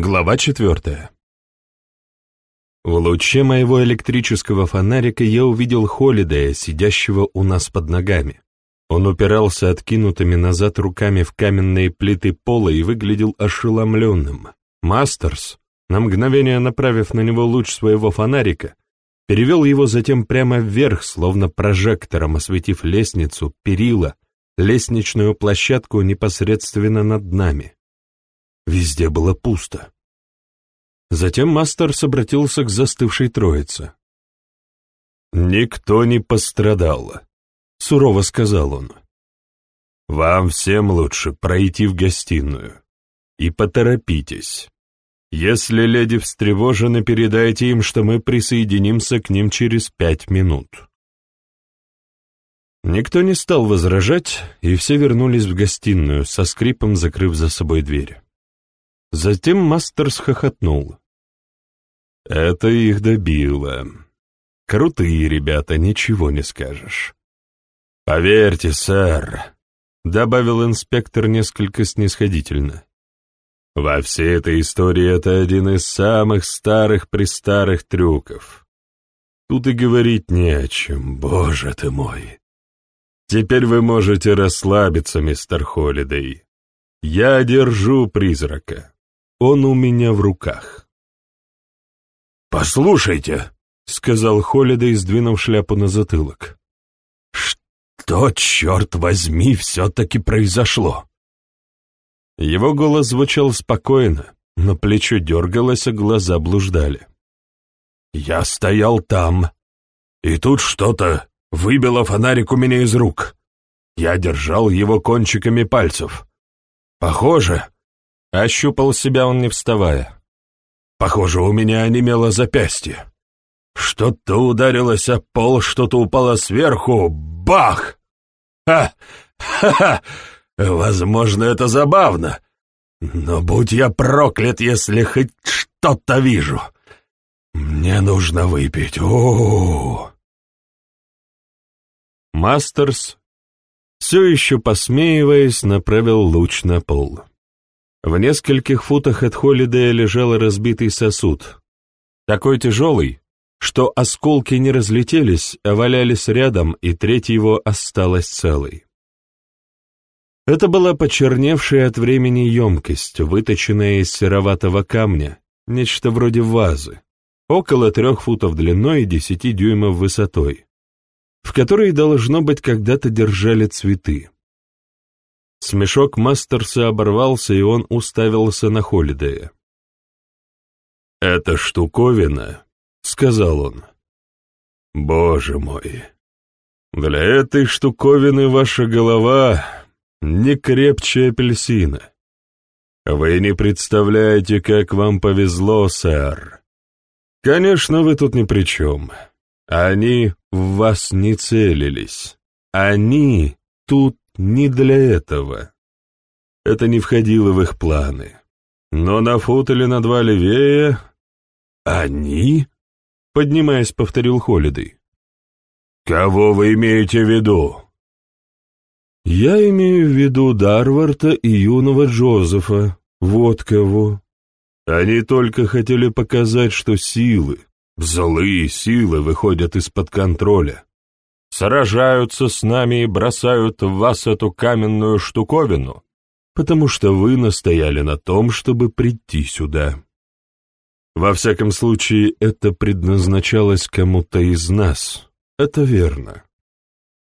Глава четвертая. В луче моего электрического фонарика я увидел Холидея, сидящего у нас под ногами. Он упирался откинутыми назад руками в каменные плиты пола и выглядел ошеломленным. Мастерс, на мгновение направив на него луч своего фонарика, перевел его затем прямо вверх, словно прожектором осветив лестницу, перила, лестничную площадку непосредственно над нами. Везде было пусто. Затем Мастерс обратился к застывшей троице. «Никто не пострадал», — сурово сказал он. «Вам всем лучше пройти в гостиную. И поторопитесь. Если леди встревожены, передайте им, что мы присоединимся к ним через пять минут». Никто не стал возражать, и все вернулись в гостиную, со скрипом закрыв за собой дверь. Затем Мастерс хохотнул. Это их добило. Крутые ребята, ничего не скажешь. «Поверьте, сэр», — добавил инспектор несколько снисходительно, «во всей этой истории это один из самых старых-престарых трюков. Тут и говорить не о чем, боже ты мой. Теперь вы можете расслабиться, мистер Холидей. Я держу призрака. Он у меня в руках. «Послушайте», — сказал Холидей, сдвинув шляпу на затылок. «Что, черт возьми, все-таки произошло?» Его голос звучал спокойно, но плечо дергалось, а глаза блуждали. «Я стоял там, и тут что-то выбило фонарик у меня из рук. Я держал его кончиками пальцев. Похоже, Ощупал себя он, не вставая. «Похоже, у меня онемело запястье. Что-то ударилось о пол, что-то упало сверху. Бах! Ха! Ха-ха! Возможно, это забавно. Но будь я проклят, если хоть что-то вижу. Мне нужно выпить. -о. Мастерс, все еще посмеиваясь, направил луч на пол. В нескольких футах от Холидея лежал разбитый сосуд, такой тяжелый, что осколки не разлетелись, а валялись рядом, и треть его осталась целой. Это была почерневшая от времени емкость, выточенная из сероватого камня, нечто вроде вазы, около трех футов длиной и десяти дюймов высотой, в которой, должно быть, когда-то держали цветы. Смешок Мастерса оборвался, и он уставился на Холидея. «Это штуковина», — сказал он. «Боже мой, для этой штуковины ваша голова не крепче апельсина. Вы не представляете, как вам повезло, сэр. Конечно, вы тут ни при чем. Они в вас не целились. Они тут не для этого. Это не входило в их планы. Но на фут или на два левее... Они? Поднимаясь, повторил Холидей. Кого вы имеете в виду? Я имею в виду Дарварта и юного Джозефа. Вот кого. Они только хотели показать, что силы, злые силы выходят из-под контроля сражаются с нами и бросают в вас эту каменную штуковину, потому что вы настояли на том, чтобы прийти сюда. Во всяком случае, это предназначалось кому-то из нас, это верно.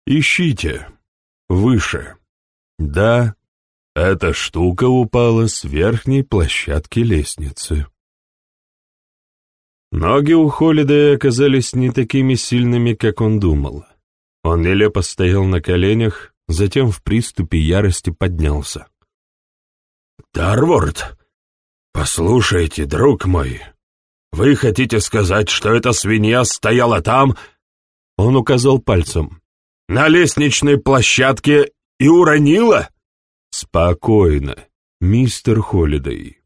Ищите. Выше. Да, эта штука упала с верхней площадки лестницы. Ноги у Холидея оказались не такими сильными, как он думал. Он нелепо стоял на коленях, затем в приступе ярости поднялся. «Дарворд, послушайте, друг мой, вы хотите сказать, что эта свинья стояла там?» Он указал пальцем. «На лестничной площадке и уронила?» «Спокойно, мистер Холидей.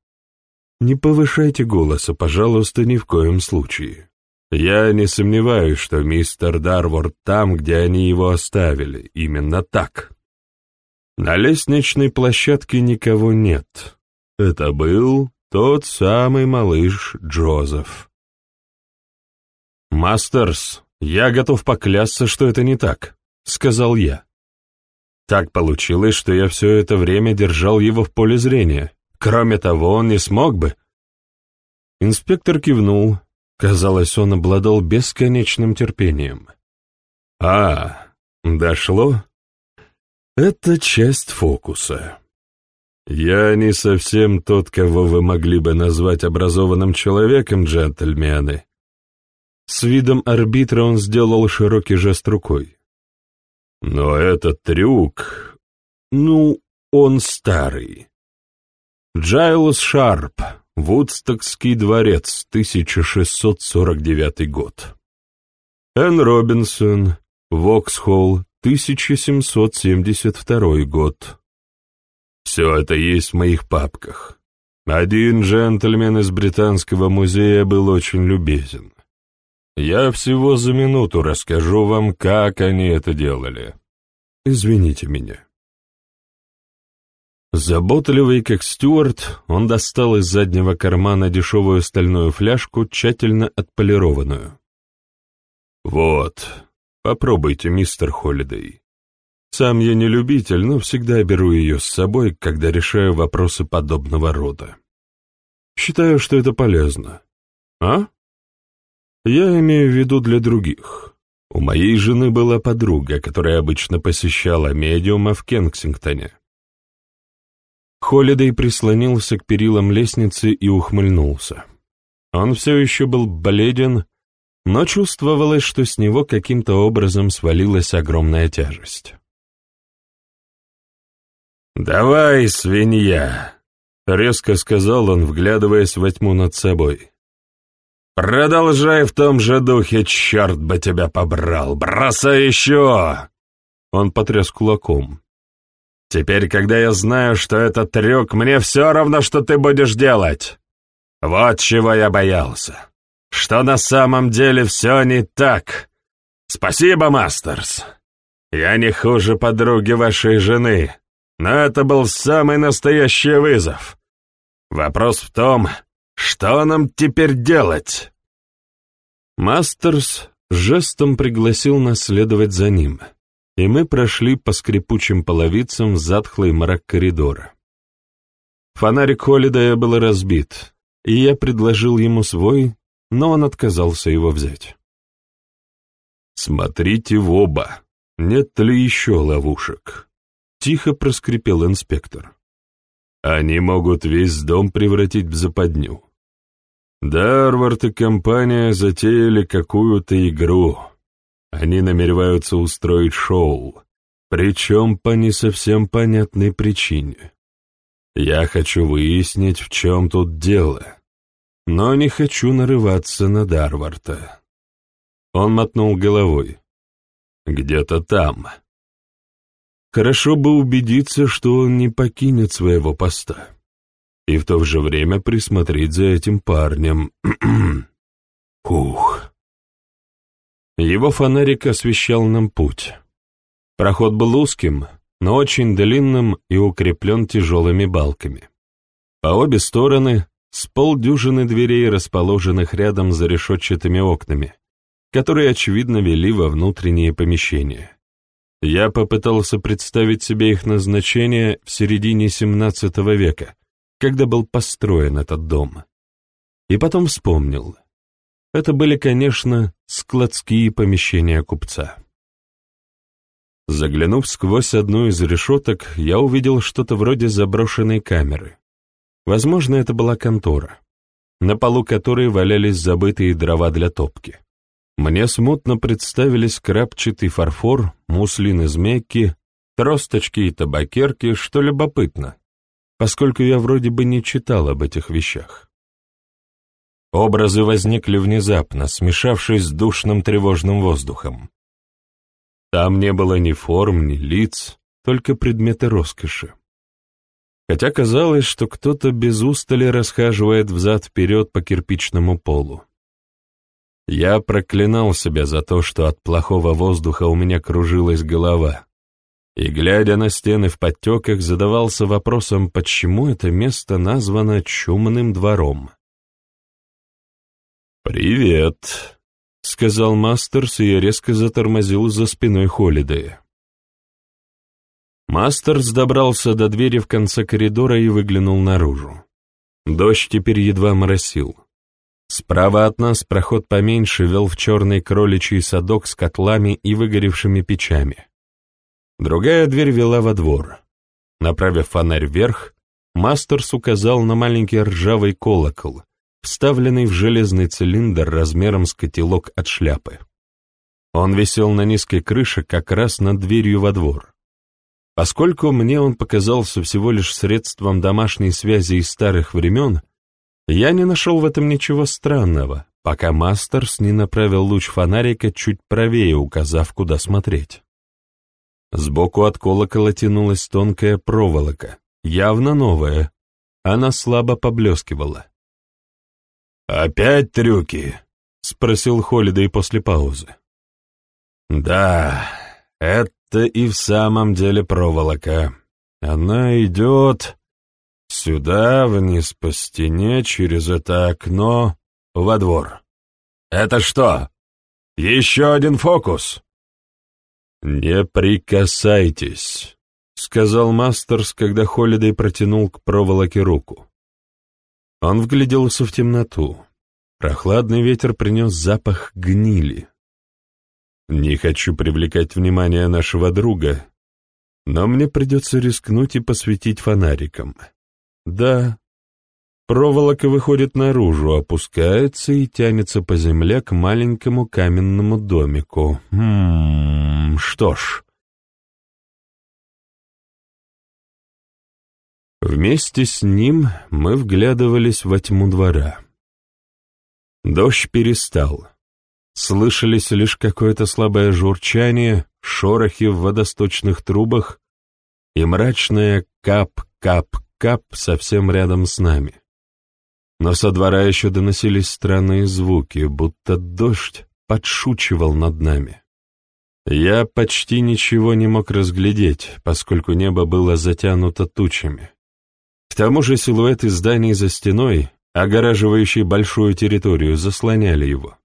Не повышайте голоса, пожалуйста, ни в коем случае. Я не сомневаюсь, что мистер Дарворд там, где они его оставили, именно так. На лестничной площадке никого нет. Это был тот самый малыш Джозеф. «Мастерс, я готов поклясться, что это не так», — сказал я. Так получилось, что я все это время держал его в поле зрения. Кроме того, он не смог бы. Инспектор кивнул. Казалось, он обладал бесконечным терпением. «А, дошло?» «Это часть фокуса. Я не совсем тот, кого вы могли бы назвать образованным человеком, джентльмены». С видом арбитра он сделал широкий жест рукой. Но этот трюк... Ну, он старый. Джайлс Шарп, Вудстокский дворец, 1649 год. Энн Робинсон, Воксхолл, 1772 год. Все это есть в моих папках. Один джентльмен из Британского музея был очень любезен. Я всего за минуту расскажу вам, как они это делали. Извините меня. Заботливый, как Стюарт, он достал из заднего кармана дешевую стальную фляжку, тщательно отполированную. «Вот, попробуйте, мистер Холидей. Сам я не любитель, но всегда беру ее с собой, когда решаю вопросы подобного рода. Считаю, что это полезно. А?» Я имею в виду для других. У моей жены была подруга, которая обычно посещала медиума в Кенсингтоне. Холидей прислонился к перилам лестницы и ухмыльнулся. Он все еще был бледен, но чувствовалось, что с него каким-то образом свалилась огромная тяжесть. «Давай, свинья!» — резко сказал он, вглядываясь во тьму над собой. «Продолжай в том же духе, черт бы тебя побрал! Бросай еще!» Он потряс кулаком. «Теперь, когда я знаю, что это трюк, мне все равно, что ты будешь делать. Вот чего я боялся. Что на самом деле все не так. Спасибо, Мастерс. Я не хуже подруги вашей жены, но это был самый настоящий вызов. Вопрос в том, что нам теперь делать?» Мастерс жестом пригласил нас следовать за ним, и мы прошли по скрипучим половицам в затхлый мрак коридора. Фонарик Холидая был разбит, и я предложил ему свой, но он отказался его взять. «Смотрите в оба, нет ли еще ловушек?» — тихо проскрипел инспектор. «Они могут весь дом превратить в западню. Дарвард и компания затеяли какую-то игру. Они намереваются устроить шоу, причем по не совсем понятной причине. Я хочу выяснить, в чем тут дело, но не хочу нарываться на Дарварда. Он мотнул головой. Где-то там. Хорошо бы убедиться, что он не покинет своего поста и в то же время присмотреть за этим парнем. Ух. Его фонарик освещал нам путь. Проход был узким, но очень длинным и укреплен тяжелыми балками. По обе стороны с полдюжины дверей, расположенных рядом за решетчатыми окнами, которые, очевидно, вели во внутренние помещения. Я попытался представить себе их назначение в середине XVII века, когда был построен этот дом. И потом вспомнил. Это были, конечно, складские помещения купца. Заглянув сквозь одну из решеток, я увидел что-то вроде заброшенной камеры. Возможно, это была контора, на полу которой валялись забытые дрова для топки. Мне смутно представились крапчатый фарфор, муслин из мекки, тросточки и табакерки, что любопытно поскольку я вроде бы не читал об этих вещах. Образы возникли внезапно, смешавшись с душным тревожным воздухом. Там не было ни форм, ни лиц, только предметы роскоши. Хотя казалось, что кто-то без устали расхаживает взад-вперед по кирпичному полу. Я проклинал себя за то, что от плохого воздуха у меня кружилась голова, и, глядя на стены в подтеках, задавался вопросом, почему это место названо Чумным двором. «Привет», — сказал Мастерс, и резко затормозил за спиной Холидея. Мастерс добрался до двери в конце коридора и выглянул наружу. Дождь теперь едва моросил. Справа от нас проход поменьше вел в черный кроличий садок с котлами и выгоревшими печами. Другая дверь вела во двор. Направив фонарь вверх, Мастерс указал на маленький ржавый колокол, вставленный в железный цилиндр размером с котелок от шляпы. Он висел на низкой крыше как раз над дверью во двор. Поскольку мне он показался всего лишь средством домашней связи из старых времен, я не нашел в этом ничего странного, пока Мастерс не направил луч фонарика чуть правее, указав, куда смотреть. Сбоку от колокола тянулась тонкая проволока, явно новая. Она слабо поблескивала. «Опять трюки?» — спросил Холидей после паузы. «Да, это и в самом деле проволока. Она идет сюда, вниз по стене, через это окно, во двор. Это что, еще один фокус?» «Не прикасайтесь», — сказал Мастерс, когда Холидей протянул к проволоке руку. Он вгляделся в темноту. Прохладный ветер принес запах гнили. Не хочу привлекать внимание нашего друга, но мне придется рискнуть и посветить фонариком. Да, проволока выходит наружу, опускается и тянется по земле к маленькому каменному домику. Хм, что ж... Вместе с ним мы вглядывались во тьму двора. Дождь перестал. Слышались лишь какое-то слабое журчание, шорохи в водосточных трубах и мрачное кап-кап-кап совсем рядом с нами. Но со двора еще доносились странные звуки, будто дождь подшучивал над нами. Я почти ничего не мог разглядеть, поскольку небо было затянуто тучами. К тому же силуэты зданий за стеной, огораживающей большую территорию, заслоняли его.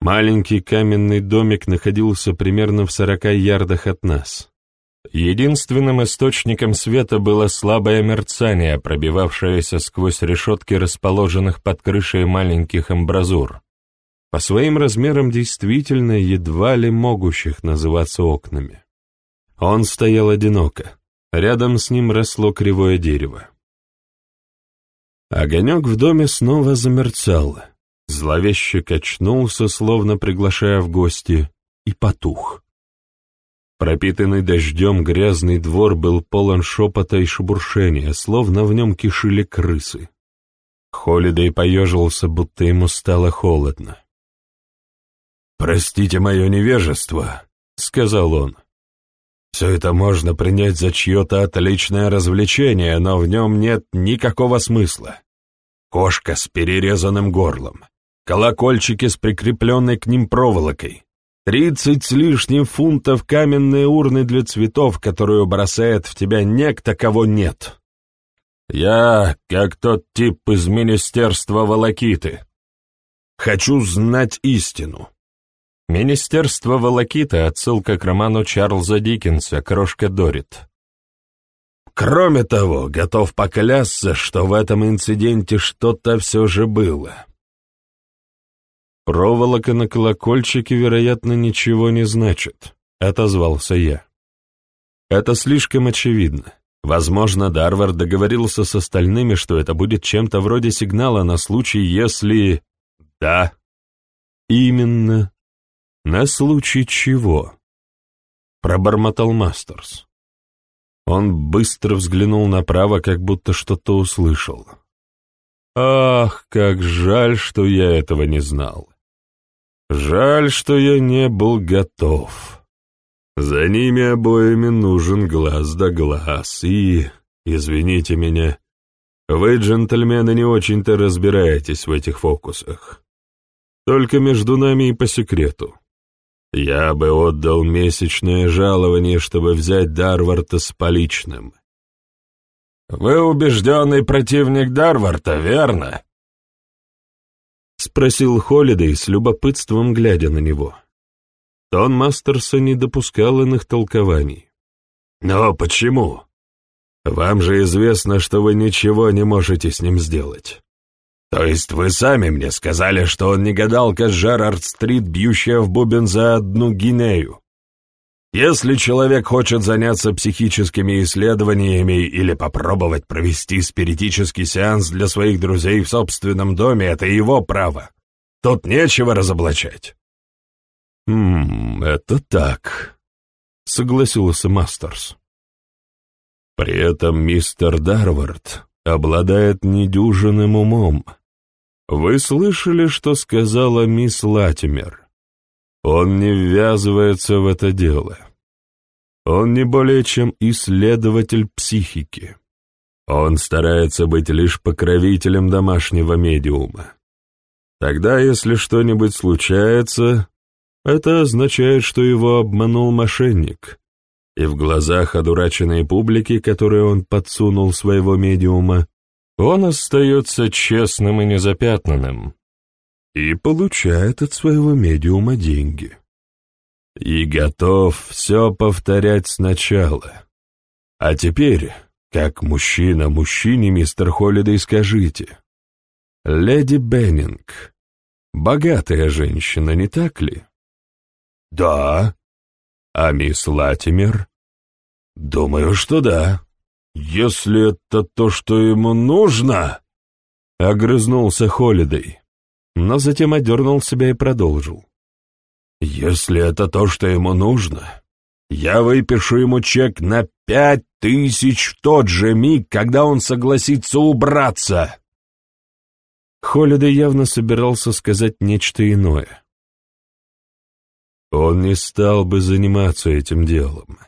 Маленький каменный домик находился примерно в сорока ярдах от нас. Единственным источником света было слабое мерцание, пробивавшееся сквозь решетки расположенных под крышей маленьких амбразур, по своим размерам действительно едва ли могущих называться окнами. Он стоял одиноко, Рядом с ним росло кривое дерево. Огонек в доме снова замерцал, зловеще качнулся, словно приглашая в гости, и потух. Пропитанный дождем грязный двор был полон шепота и шебуршения, словно в нем кишили крысы. Холидей поежился, будто ему стало холодно. «Простите мое невежество», — сказал он. Все это можно принять за чье-то отличное развлечение, но в нем нет никакого смысла. Кошка с перерезанным горлом, колокольчики с прикрепленной к ним проволокой, тридцать с лишним фунтов каменные урны для цветов, которую бросает в тебя некто, кого нет. Я, как тот тип из Министерства Волокиты, хочу знать истину. Министерство Волокита — отсылка к роману Чарльза Диккенса «Крошка Дорит». Кроме того, готов поклясться, что в этом инциденте что-то все же было. «Проволока на колокольчике, вероятно, ничего не значит», — отозвался я. «Это слишком очевидно. Возможно, Дарвард договорился с остальными, что это будет чем-то вроде сигнала на случай, если... Да, именно «На случай чего?» — пробормотал Мастерс. Он быстро взглянул направо, как будто что-то услышал. «Ах, как жаль, что я этого не знал. Жаль, что я не был готов. За ними обоими нужен глаз да глаз, и, извините меня, вы, джентльмены, не очень-то разбираетесь в этих фокусах. Только между нами и по секрету. Я бы отдал месячное жалование, чтобы взять Дарварта с поличным. Вы убежденный противник Дарварта, верно? Спросил Холидей с любопытством, глядя на него. Тон Мастерса не допускал иных толкований. «Но почему? Вам же известно, что вы ничего не можете с ним сделать. То есть вы сами мне сказали, что он не гадалка Жерард-стрит, бьющая в бубен за одну гинею. Если человек хочет заняться психическими исследованиями или попробовать провести спиритический сеанс для своих друзей в собственном доме, это его право. Тут нечего разоблачать. «Хм, это так», — согласился Мастерс. При этом мистер Дарвард обладает недюжинным умом. Вы слышали, что сказала мисс Латимер? Он не ввязывается в это дело. Он не более чем исследователь психики. Он старается быть лишь покровителем домашнего медиума. Тогда, если что-нибудь случается, это означает, что его обманул мошенник, и в глазах одураченной публики, которой он подсунул своего медиума, он остается честным и незапятнанным и получает от своего медиума деньги. И готов все повторять сначала. А теперь, как мужчина мужчине, мистер Холлидей, скажите. Леди Беннинг, богатая женщина, не так ли? Да. А мисс Латимер? Думаю, что да. Если это то, что ему нужно... Огрызнулся Холидей, но затем одернул себя и продолжил. Если это то, что ему нужно, я выпишу ему чек на пять тысяч в тот же миг, когда он согласится убраться. Холидей явно собирался сказать нечто иное. Он не стал бы заниматься этим делом.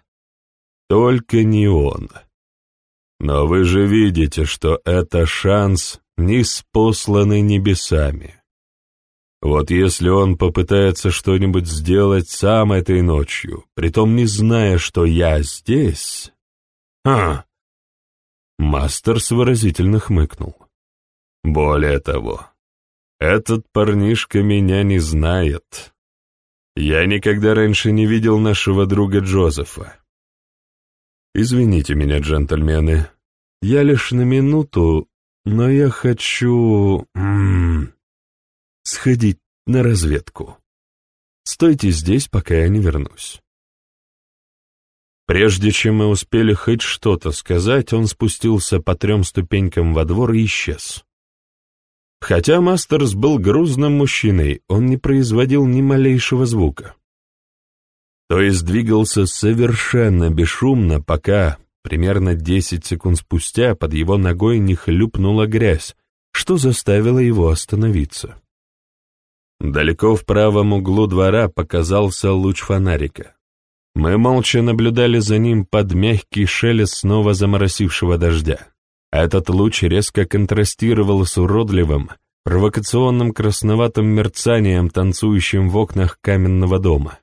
Только не он. Но вы же видите, что это шанс, неспосланный небесами. Вот если он попытается что-нибудь сделать сам этой ночью, притом не зная, что я здесь... А! Мастерс выразительно хмыкнул. Более того, этот парнишка меня не знает. Я никогда раньше не видел нашего друга Джозефа. Извините меня, джентльмены, я лишь на минуту, но я хочу... М -м, сходить на разведку. Стойте здесь, пока я не вернусь. Прежде чем мы успели хоть что-то сказать, он спустился по трем ступенькам во двор и исчез. Хотя Мастерс был грузным мужчиной, он не производил ни малейшего звука. То есть двигался совершенно бесшумно, пока, примерно десять секунд спустя, под его ногой не хлюпнула грязь, что заставило его остановиться. Далеко в правом углу двора показался луч фонарика. Мы молча наблюдали за ним под мягкий шелест снова заморосившего дождя. Этот луч резко контрастировал с уродливым, провокационным красноватым мерцанием, танцующим в окнах каменного дома.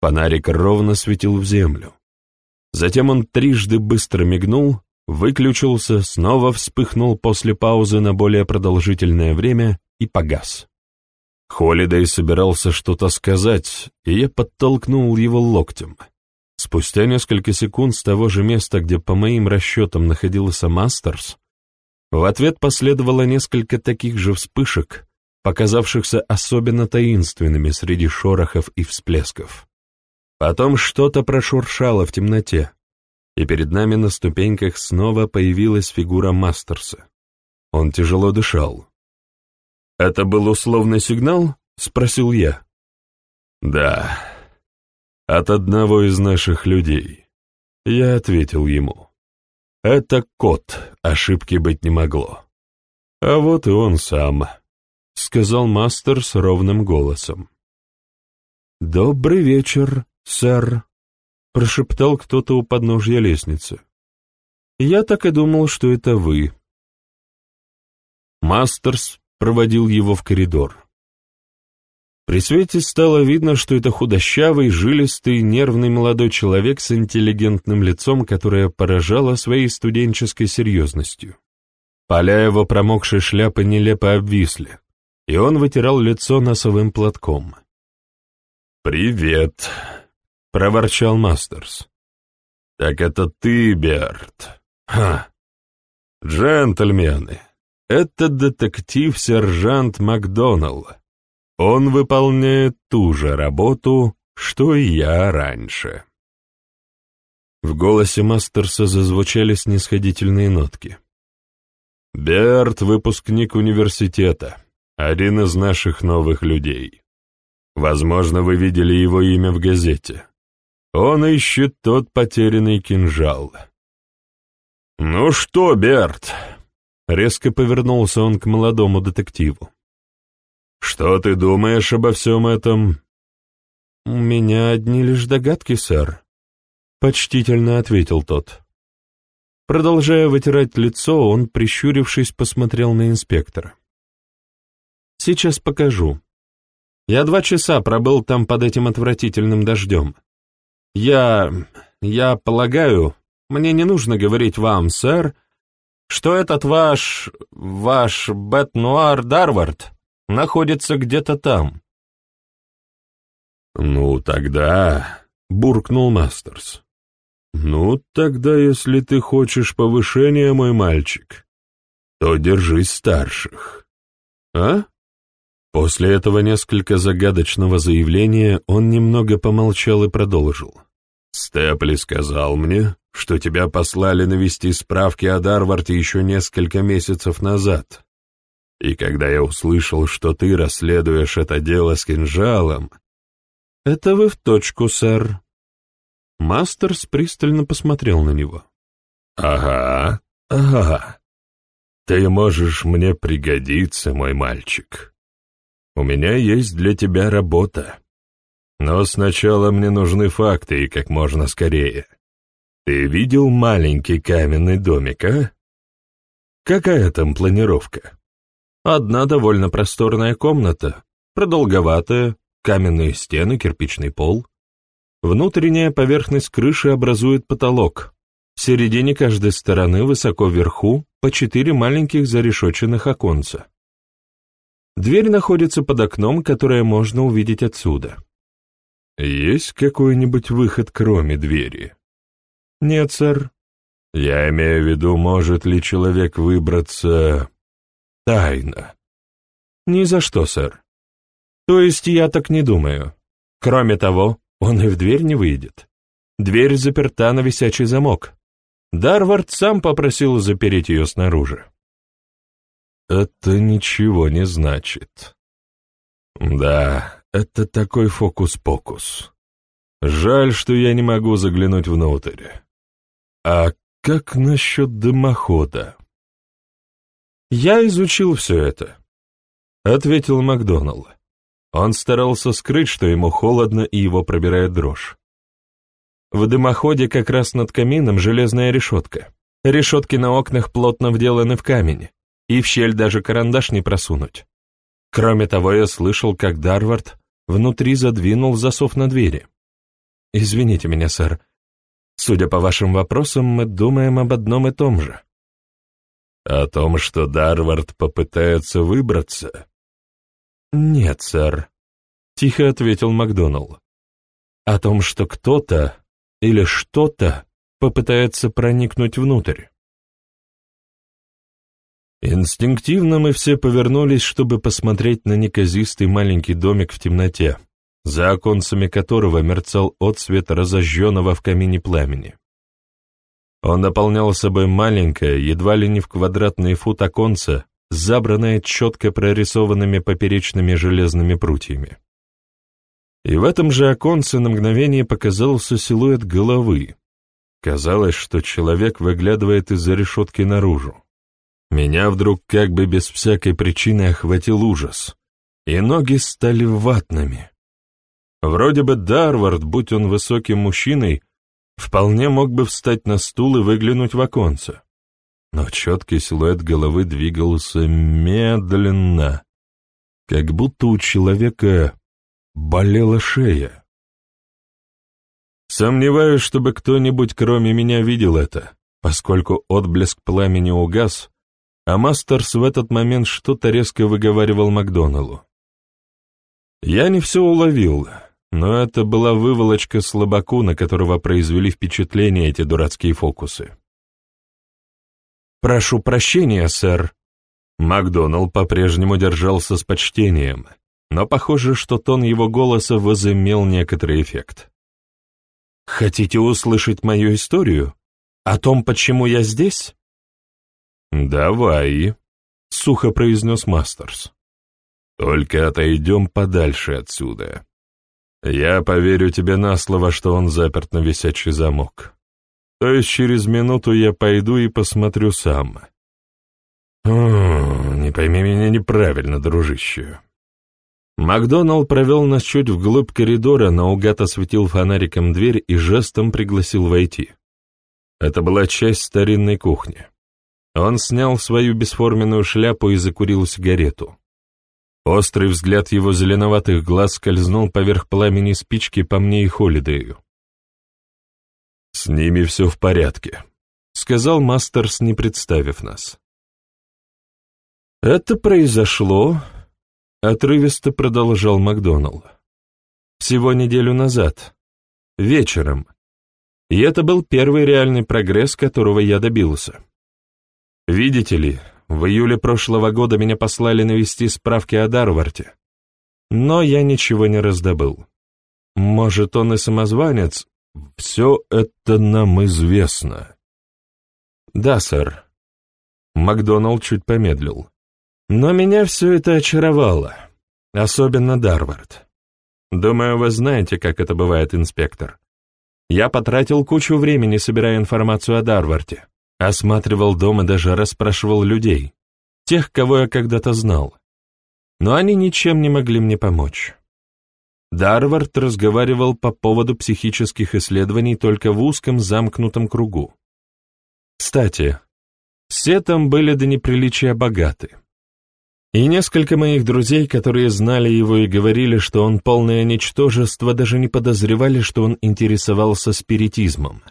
Фонарик ровно светил в землю. Затем он трижды быстро мигнул, выключился, снова вспыхнул после паузы на более продолжительное время и погас. Холидей собирался что-то сказать, и я подтолкнул его локтем. Спустя несколько секунд с того же места, где по моим расчетам находился Мастерс, в ответ последовало несколько таких же вспышек, показавшихся особенно таинственными среди шорохов и всплесков. Потом что-то прошуршало в темноте, и перед нами на ступеньках снова появилась фигура Мастерса. Он тяжело дышал. «Это был условный сигнал?» — спросил я. «Да», от одного из наших людей. Я ответил ему. Это кот, ошибки быть не могло. А вот и он сам, сказал мастер с ровным голосом. «Добрый вечер, сэр», — прошептал кто-то у подножья лестницы. «Я так и думал, что это вы». Мастерс проводил его в коридор. При свете стало видно, что это худощавый, жилистый, нервный молодой человек с интеллигентным лицом, которое поражало своей студенческой серьезностью. Поля его промокшей шляпы нелепо обвисли, и он вытирал лицо носовым платком. «Привет», — проворчал Мастерс. «Так это ты, Берт. Ха! Джентльмены, это детектив-сержант Макдоналл. Он выполняет ту же работу, что и я раньше». В голосе Мастерса зазвучали снисходительные нотки. «Берт — выпускник университета, один из наших новых людей. Возможно, вы видели его имя в газете. Он ищет тот потерянный кинжал. «Ну что, Берт?» — резко повернулся он к молодому детективу. «Что ты думаешь обо всем этом?» «У меня одни лишь догадки, сэр», — почтительно ответил тот. Продолжая вытирать лицо, он, прищурившись, посмотрел на инспектора. «Сейчас покажу. Я два часа пробыл там под этим отвратительным дождем. Я... я полагаю, мне не нужно говорить вам, сэр, что этот ваш... ваш Бет-Нуар Дарвард находится где-то там». «Ну, тогда...» — буркнул Мастерс. «Ну, тогда, если ты хочешь повышения, мой мальчик, то держись старших. А?» После этого несколько загадочного заявления он немного помолчал и продолжил. «Степли сказал мне, что тебя послали навести справки о Дарварде еще несколько месяцев назад. И когда я услышал, что ты расследуешь это дело с кинжалом...» «Это вы в точку, сэр». Мастерс пристально посмотрел на него. «Ага, ага. Ты можешь мне пригодиться, мой мальчик». У меня есть для тебя работа. Но сначала мне нужны факты и как можно скорее. Ты видел маленький каменный домик, а? Какая там планировка? Одна довольно просторная комната, продолговатая, каменные стены, кирпичный пол. Внутренняя поверхность крыши образует потолок. В середине каждой стороны, высоко вверху, по четыре маленьких зарешоченных оконца. Дверь находится под окном, которое можно увидеть отсюда. Есть какой-нибудь выход, кроме двери? Нет, сэр. Я имею в виду, может ли человек выбраться тайно? Ни за что, сэр. То есть я так не думаю. Кроме того, он и в дверь не выйдет. Дверь заперта на висячий замок. Дарвард сам попросил запереть ее снаружи. Это ничего не значит. Да, это такой фокус-покус. Жаль, что я не могу заглянуть внутрь. А как насчет дымохода? Я изучил все это, — ответил Макдоналл. Он старался скрыть, что ему холодно и его пробирает дрожь. В дымоходе как раз над камином железная решетка. Решетки на окнах плотно вделаны в камень и в щель даже карандаш не просунуть. Кроме того, я слышал, как Дарвард внутри задвинул засов на двери. Извините меня, сэр. Судя по вашим вопросам, мы думаем об одном и том же. О том, что Дарвард попытается выбраться? Нет, сэр, тихо ответил Макдоналл. О том, что кто-то или что-то попытается проникнуть внутрь. Инстинктивно мы все повернулись, чтобы посмотреть на неказистый маленький домик в темноте, за оконцами которого мерцал отсвет разожженного в камине пламени. Он наполнял собой маленькое, едва ли не в квадратный фут оконце, забранное четко прорисованными поперечными железными прутьями. И в этом же оконце на мгновение показался силуэт головы. Казалось, что человек выглядывает из-за решетки наружу. Меня вдруг как бы без всякой причины охватил ужас, и ноги стали ватными. Вроде бы Дарвард, будь он высоким мужчиной, вполне мог бы встать на стул и выглянуть в оконце. Но четкий силуэт головы двигался медленно, как будто у человека болела шея. Сомневаюсь, чтобы кто-нибудь кроме меня видел это, поскольку отблеск пламени угас, а Мастерс в этот момент что-то резко выговаривал Макдоналлу. Я не все уловил, но это была выволочка слабаку, на которого произвели впечатление эти дурацкие фокусы. «Прошу прощения, сэр». Макдоналл по-прежнему держался с почтением, но похоже, что тон его голоса возымел некоторый эффект. «Хотите услышать мою историю? О том, почему я здесь?» «Давай», — сухо произнес Мастерс. «Только отойдем подальше отсюда. Я поверю тебе на слово, что он заперт на висячий замок. То есть через минуту я пойду и посмотрю сам». «О, не пойми меня неправильно, дружище. Макдоналл провел нас чуть вглубь коридора, наугад осветил фонариком дверь и жестом пригласил войти. Это была часть старинной кухни. Он снял свою бесформенную шляпу и закурил сигарету. Острый взгляд его зеленоватых глаз скользнул поверх пламени спички по мне и Холидею. «С ними все в порядке», — сказал Мастерс, не представив нас. Это произошло Отрывисто продолжал Макдоналл. Всего неделю назад. Вечером. И это был первый реальный прогресс, которого я добился. Видите ли, в июле прошлого года меня послали навести справки о Дарварте. Но я ничего не раздобыл. Может, он и самозванец? Все это нам известно. Да, сэр. Макдоналл чуть помедлил. Но меня все это очаровало, особенно Дарвард. Думаю, вы знаете, как это бывает, инспектор. Я потратил кучу времени, собирая информацию о Дарварде, осматривал дом и даже расспрашивал людей, тех, кого я когда-то знал. Но они ничем не могли мне помочь. Дарвард разговаривал по поводу психических исследований только в узком замкнутом кругу. Кстати, все там были до неприличия богаты. И несколько моих друзей, которые знали его и говорили, что он полное ничтожество, даже не подозревали, что он интересовался спиритизмом.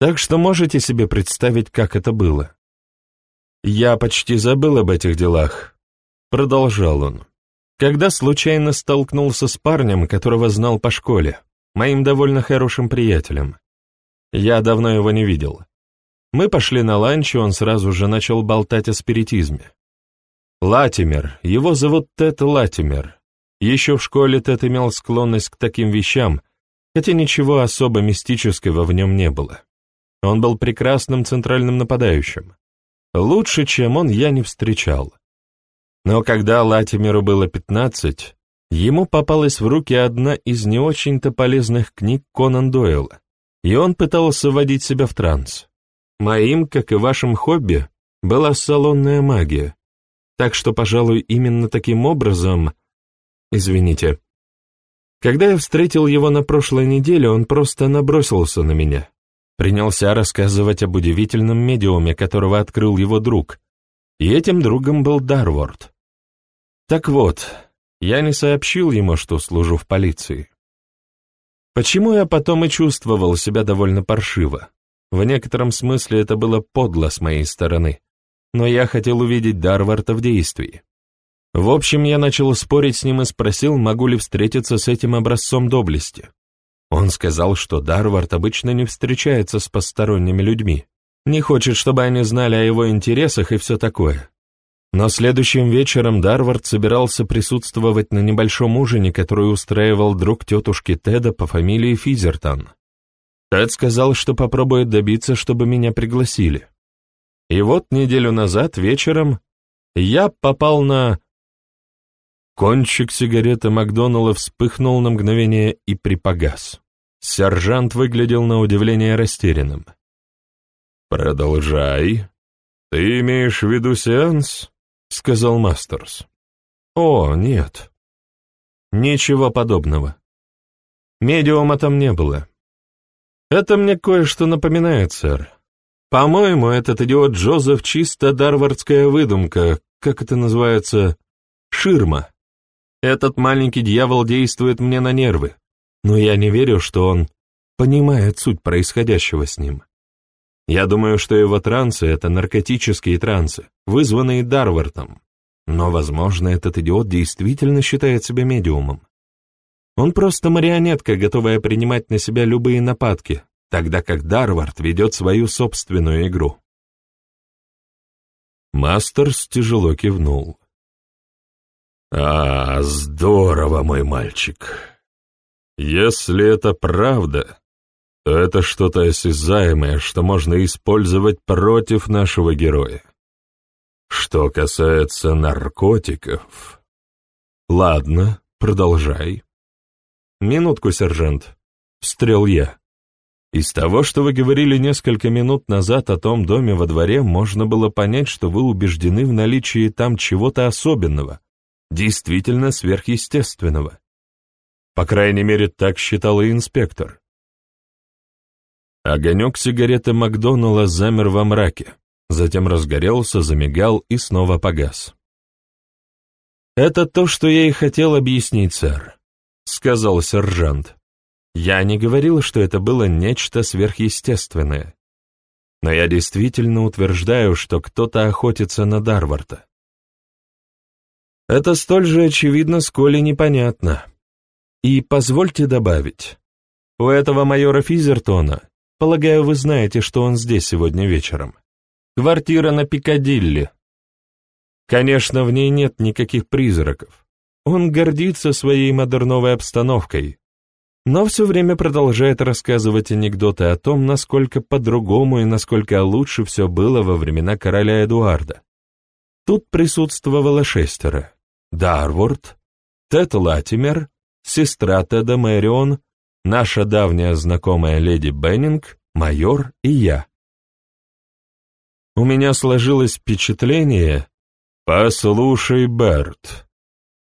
Так что можете себе представить, как это было. «Я почти забыл об этих делах», — продолжал он, «когда случайно столкнулся с парнем, которого знал по школе, моим довольно хорошим приятелем. Я давно его не видел. Мы пошли на ланч, и он сразу же начал болтать о спиритизме. Латимер, его зовут Тед Латимер. Еще в школе Тед имел склонность к таким вещам, хотя ничего особо мистического в нем не было. Он был прекрасным центральным нападающим. Лучше, чем он, я не встречал. Но когда Латимеру было пятнадцать, ему попалась в руки одна из не очень-то полезных книг Конан Дойла, и он пытался вводить себя в транс. Моим, как и вашим хобби, была салонная магия, так что, пожалуй, именно таким образом... Извините. Когда я встретил его на прошлой неделе, он просто набросился на меня. Принялся рассказывать об удивительном медиуме, которого открыл его друг. И этим другом был Дарворд. Так вот, я не сообщил ему, что служу в полиции. Почему я потом и чувствовал себя довольно паршиво? В некотором смысле это было подло с моей стороны но я хотел увидеть Дарварда в действии. В общем, я начал спорить с ним и спросил, могу ли встретиться с этим образцом доблести. Он сказал, что Дарвард обычно не встречается с посторонними людьми, не хочет, чтобы они знали о его интересах и все такое. Но следующим вечером Дарвард собирался присутствовать на небольшом ужине, который устраивал друг тетушки Теда по фамилии Физертон. Тед сказал, что попробует добиться, чтобы меня пригласили. И вот неделю назад вечером я попал на... Кончик сигареты Макдоналла вспыхнул на мгновение и припогас. Сержант выглядел на удивление растерянным. «Продолжай. Ты имеешь в виду сеанс?» — сказал Мастерс. «О, нет. Ничего подобного. Медиума там не было. Это мне кое-что напоминает, сэр. По-моему, этот идиот Джозеф чисто дарвардская выдумка, как это называется, ширма. Этот маленький дьявол действует мне на нервы, но я не верю, что он понимает суть происходящего с ним. Я думаю, что его трансы — это наркотические трансы, вызванные Дарвартом. Но, возможно, этот идиот действительно считает себя медиумом. Он просто марионетка, готовая принимать на себя любые нападки, тогда как Дарвард ведет свою собственную игру. Мастерс тяжело кивнул. «А, здорово, мой мальчик. Если это правда, то это что-то осязаемое, что можно использовать против нашего героя. Что касается наркотиков... Ладно, продолжай. Минутку, сержант. Встрел я. Из того, что вы говорили несколько минут назад о том доме во дворе, можно было понять, что вы убеждены в наличии там чего-то особенного, действительно сверхъестественного. По крайней мере, так считал и инспектор. Огонек сигареты Макдоналла замер во мраке, затем разгорелся, замигал и снова погас. «Это то, что я и хотел объяснить, сэр», — сказал сержант. «Я не говорил, что это было нечто сверхъестественное, но я действительно утверждаю, что кто-то охотится на Дарварда. Это столь же очевидно, сколь и непонятно. И позвольте добавить, у этого майора Физертона, полагаю, вы знаете, что он здесь сегодня вечером, квартира на Пикадилли. Конечно, в ней нет никаких призраков. Он гордится своей модерновой обстановкой, но все время продолжает рассказывать анекдоты о том, насколько по-другому и насколько лучше все было во времена короля Эдуарда. Тут присутствовало шестеро. Дарворд, Тед Латимер, сестра Теда Мэрион, наша давняя знакомая леди Беннинг, майор и я. У меня сложилось впечатление «Послушай, Берт»,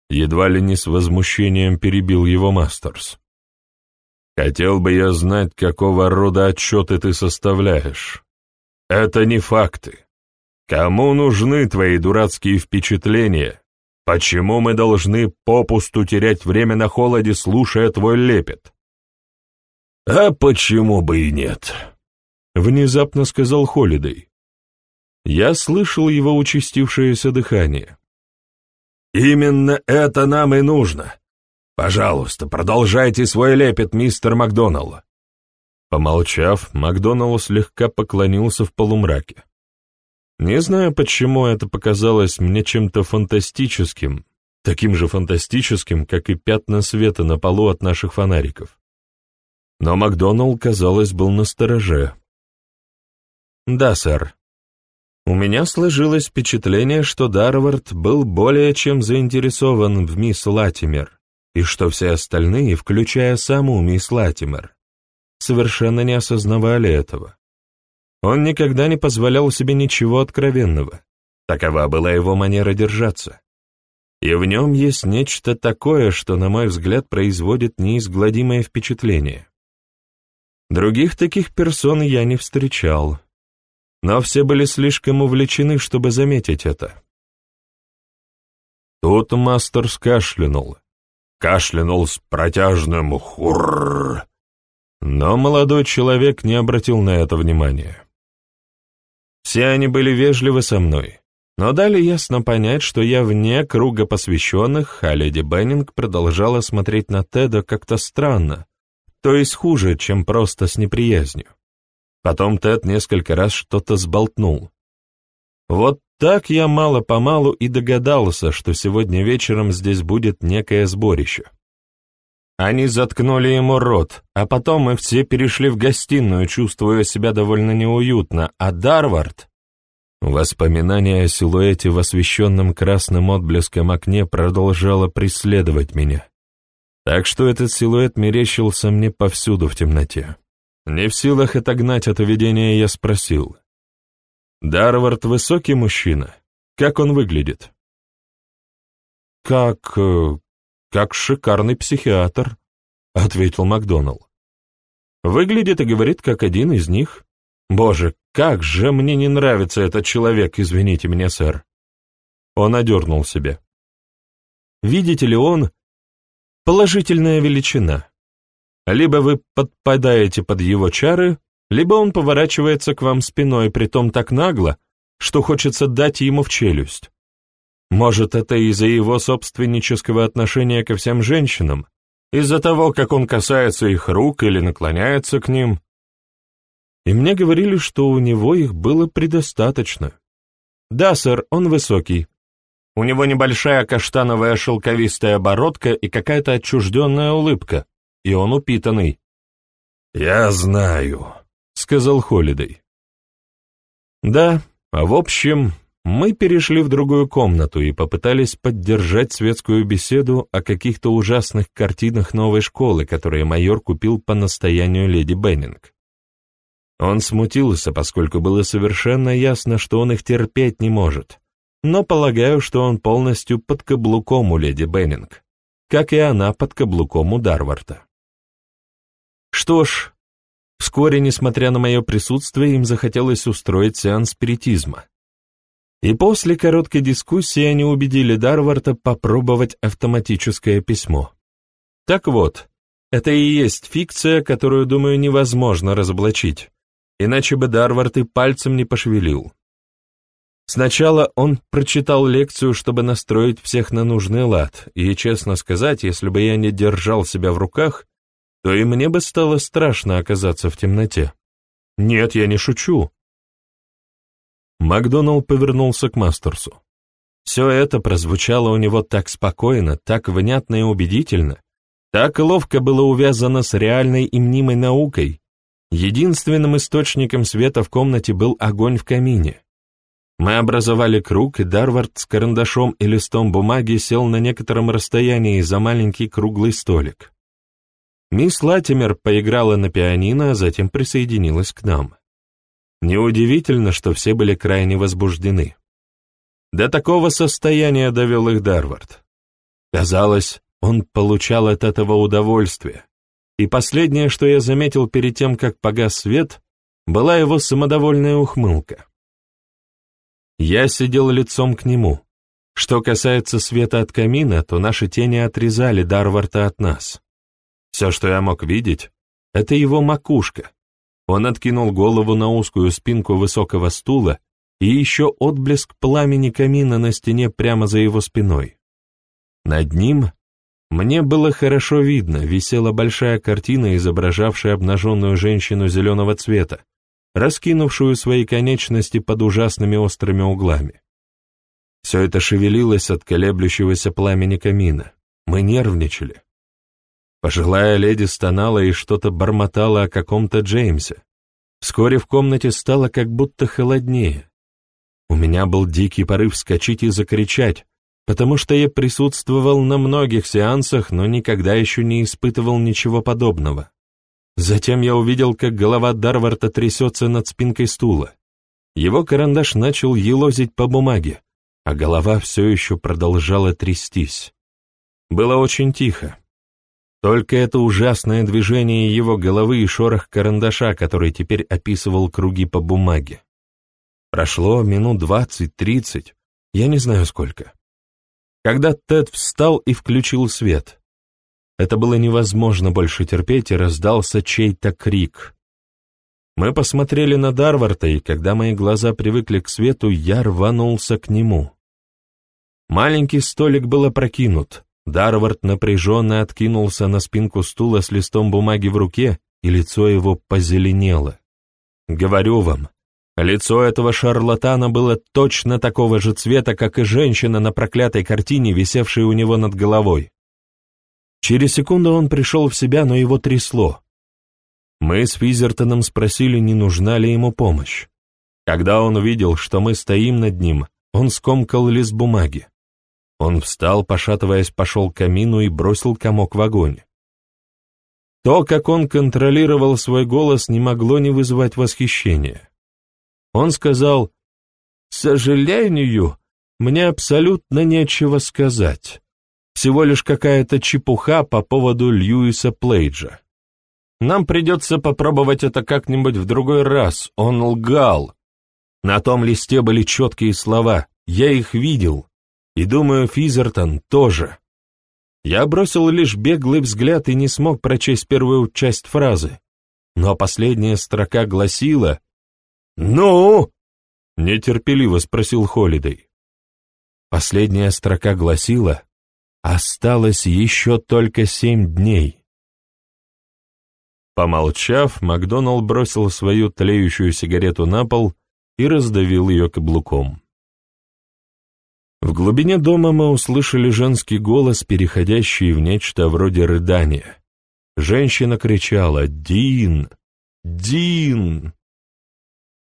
едва ли не с возмущением перебил его Мастерс. «Хотел бы я знать, какого рода отчеты ты составляешь. Это не факты. Кому нужны твои дурацкие впечатления?» Почему мы должны попусту терять время на холоде, слушая твой лепет? А почему бы и нет? Внезапно сказал Холидей. Я слышал его участившееся дыхание. Именно это нам и нужно. Пожалуйста, продолжайте свой лепет, мистер Макдоналл. Помолчав, Макдоналл слегка поклонился в полумраке. Не знаю, почему это показалось мне чем-то фантастическим, таким же фантастическим, как и пятна света на полу от наших фонариков. Но Макдоналл, казалось, был настороже. «Да, сэр. У меня сложилось впечатление, что Дарвард был более чем заинтересован в мисс Латимер, и что все остальные, включая саму мисс Латимер, совершенно не осознавали этого. Он никогда не позволял себе ничего откровенного. Такова была его манера держаться. И в нем есть нечто такое, что, на мой взгляд, производит неизгладимое впечатление. Других таких персон я не встречал, но все были слишком увлечены, чтобы заметить это. Тут мастер скашлянул. Кашлянул с протяжным «хурррр», но молодой человек не обратил на это внимания. Все они были вежливы со мной, но дали ясно понять, что я вне круга посвященных, а леди Беннинг продолжала смотреть на Теда как-то странно, то есть хуже, чем просто с неприязнью. Потом Тед несколько раз что-то сболтнул. Вот так я мало-помалу и догадался, что сегодня вечером здесь будет некое сборище. Они заткнули ему рот, а потом мы все перешли в гостиную, чувствуя себя довольно неуютно, а Дарвард... Воспоминание о силуэте в освещенном красным отблеском окне продолжало преследовать меня. Так что этот силуэт мерещился мне повсюду в темноте. Не в силах отогнать это видение, я спросил. «Дарвард высокий мужчина. Как он выглядит?» «Как... Как шикарный психиатр», — ответил Макдоналл. «Выглядит и говорит, как один из них. Боже, как же мне не нравится этот человек, извините меня, сэр». Он одернул себя. видите ли, он — положительная величина. Либо вы подпадаете под его чары, либо он поворачивается к вам спиной, притом так нагло, что хочется дать ему в челюсть. Может, это из-за его собственнического отношения ко всем женщинам, из-за того, как он касается их рук или наклоняется к ним. И мне говорили, что у него их было предостаточно. Да, сэр, он высокий. У него небольшая каштановая шелковистая бородка и какая-то отчужденная улыбка, и он упитанный. «Я знаю», — сказал Холидей. «Да, а в общем, мы перешли в другую комнату и попытались поддержать светскую беседу о каких-то ужасных картинах новой школы, которые майор купил по настоянию леди Беннинг. Он смутился, поскольку было совершенно ясно, что он их терпеть не может, но полагаю, что он полностью под каблуком у леди Беннинг, как и она под каблуком у Дарварда. Что ж, Вскоре, несмотря на мое присутствие, им захотелось устроить сеанс спиритизма. И после короткой дискуссии они убедили Дарварда попробовать автоматическое письмо. Так вот, это и есть фикция, которую, думаю, невозможно разоблачить, иначе бы Дарвард и пальцем не пошевелил. Сначала он прочитал лекцию, чтобы настроить всех на нужный лад, и, честно сказать, если бы я не держал себя в руках, то и мне бы стало страшно оказаться в темноте. Нет, я не шучу. Макдоналд повернулся к Мастерсу. Все это прозвучало у него так спокойно, так внятно и убедительно, так ловко было увязано с реальной и мнимой наукой. Единственным источником света в комнате был огонь в камине. Мы образовали круг, и Дарвард с карандашом и листом бумаги сел на некотором расстоянии за маленький круглый столик. Мисс Латимер поиграла на пианино, а затем присоединилась к нам. Неудивительно, что все были крайне возбуждены. До такого состояния довел их Дарвард. Казалось, он получал от этого удовольствие, и последнее, что я заметил перед тем, как погас свет, была его самодовольная ухмылка. Я сидел лицом к нему. Что касается света от камина, то наши тени отрезали Дарварда от нас. Все, что я мог видеть, это его макушка. Он откинул голову на узкую спинку высокого стула и еще отблеск пламени камина на стене прямо за его спиной. Над ним, мне было хорошо видно, висела большая картина, изображавшая обнаженную женщину зеленого цвета, раскинувшую свои конечности под ужасными острыми углами. Все это шевелилось от колеблющегося пламени камина. Мы нервничали. Пожилая леди стонала и что-то бормотала о каком-то Джеймсе. Вскоре в комнате стало как будто холоднее. У меня был дикий порыв вскочить и закричать, потому что я присутствовал на многих сеансах, но никогда еще не испытывал ничего подобного. Затем я увидел, как голова Дарварда трясется над спинкой стула. Его карандаш начал елозить по бумаге, а голова все еще продолжала трястись. Было очень тихо. Только это ужасное движение его головы и шорох карандаша, который теперь описывал круги по бумаге. Прошло минут двадцать-тридцать, я не знаю сколько. Когда Тед встал и включил свет. Это было невозможно больше терпеть, и раздался чей-то крик. Мы посмотрели на Дарварда, и когда мои глаза привыкли к свету, я рванулся к нему. Маленький столик был опрокинут, Дарвард напряженно откинулся на спинку стула с листом бумаги в руке, и лицо его позеленело. Говорю вам, лицо этого шарлатана было точно такого же цвета, как и женщина на проклятой картине, висевшей у него над головой. Через секунду он пришел в себя, но его трясло. Мы с Физертоном спросили, не нужна ли ему помощь. Когда он увидел, что мы стоим над ним, он скомкал лист бумаги. Он встал, пошатываясь, пошел к камину и бросил комок в огонь. То, как он контролировал свой голос, не могло не вызывать восхищения. Он сказал, «К сожалению, мне абсолютно нечего сказать. Всего лишь какая-то чепуха по поводу Льюиса Плейджа. Нам придется попробовать это как-нибудь в другой раз. Он лгал. На том листе были четкие слова. Я их видел. И думаю, Физертон тоже. Я бросил лишь беглый взгляд и не смог прочесть первую часть фразы, но последняя строка гласила «Ну?» — нетерпеливо спросил Холидей. Последняя строка гласила «Осталось еще только семь дней». Помолчав, Макдоналл бросил свою тлеющую сигарету на пол и раздавил ее каблуком. В глубине дома мы услышали женский голос, переходящий в нечто вроде рыдания. Женщина кричала «Дин! Дин!»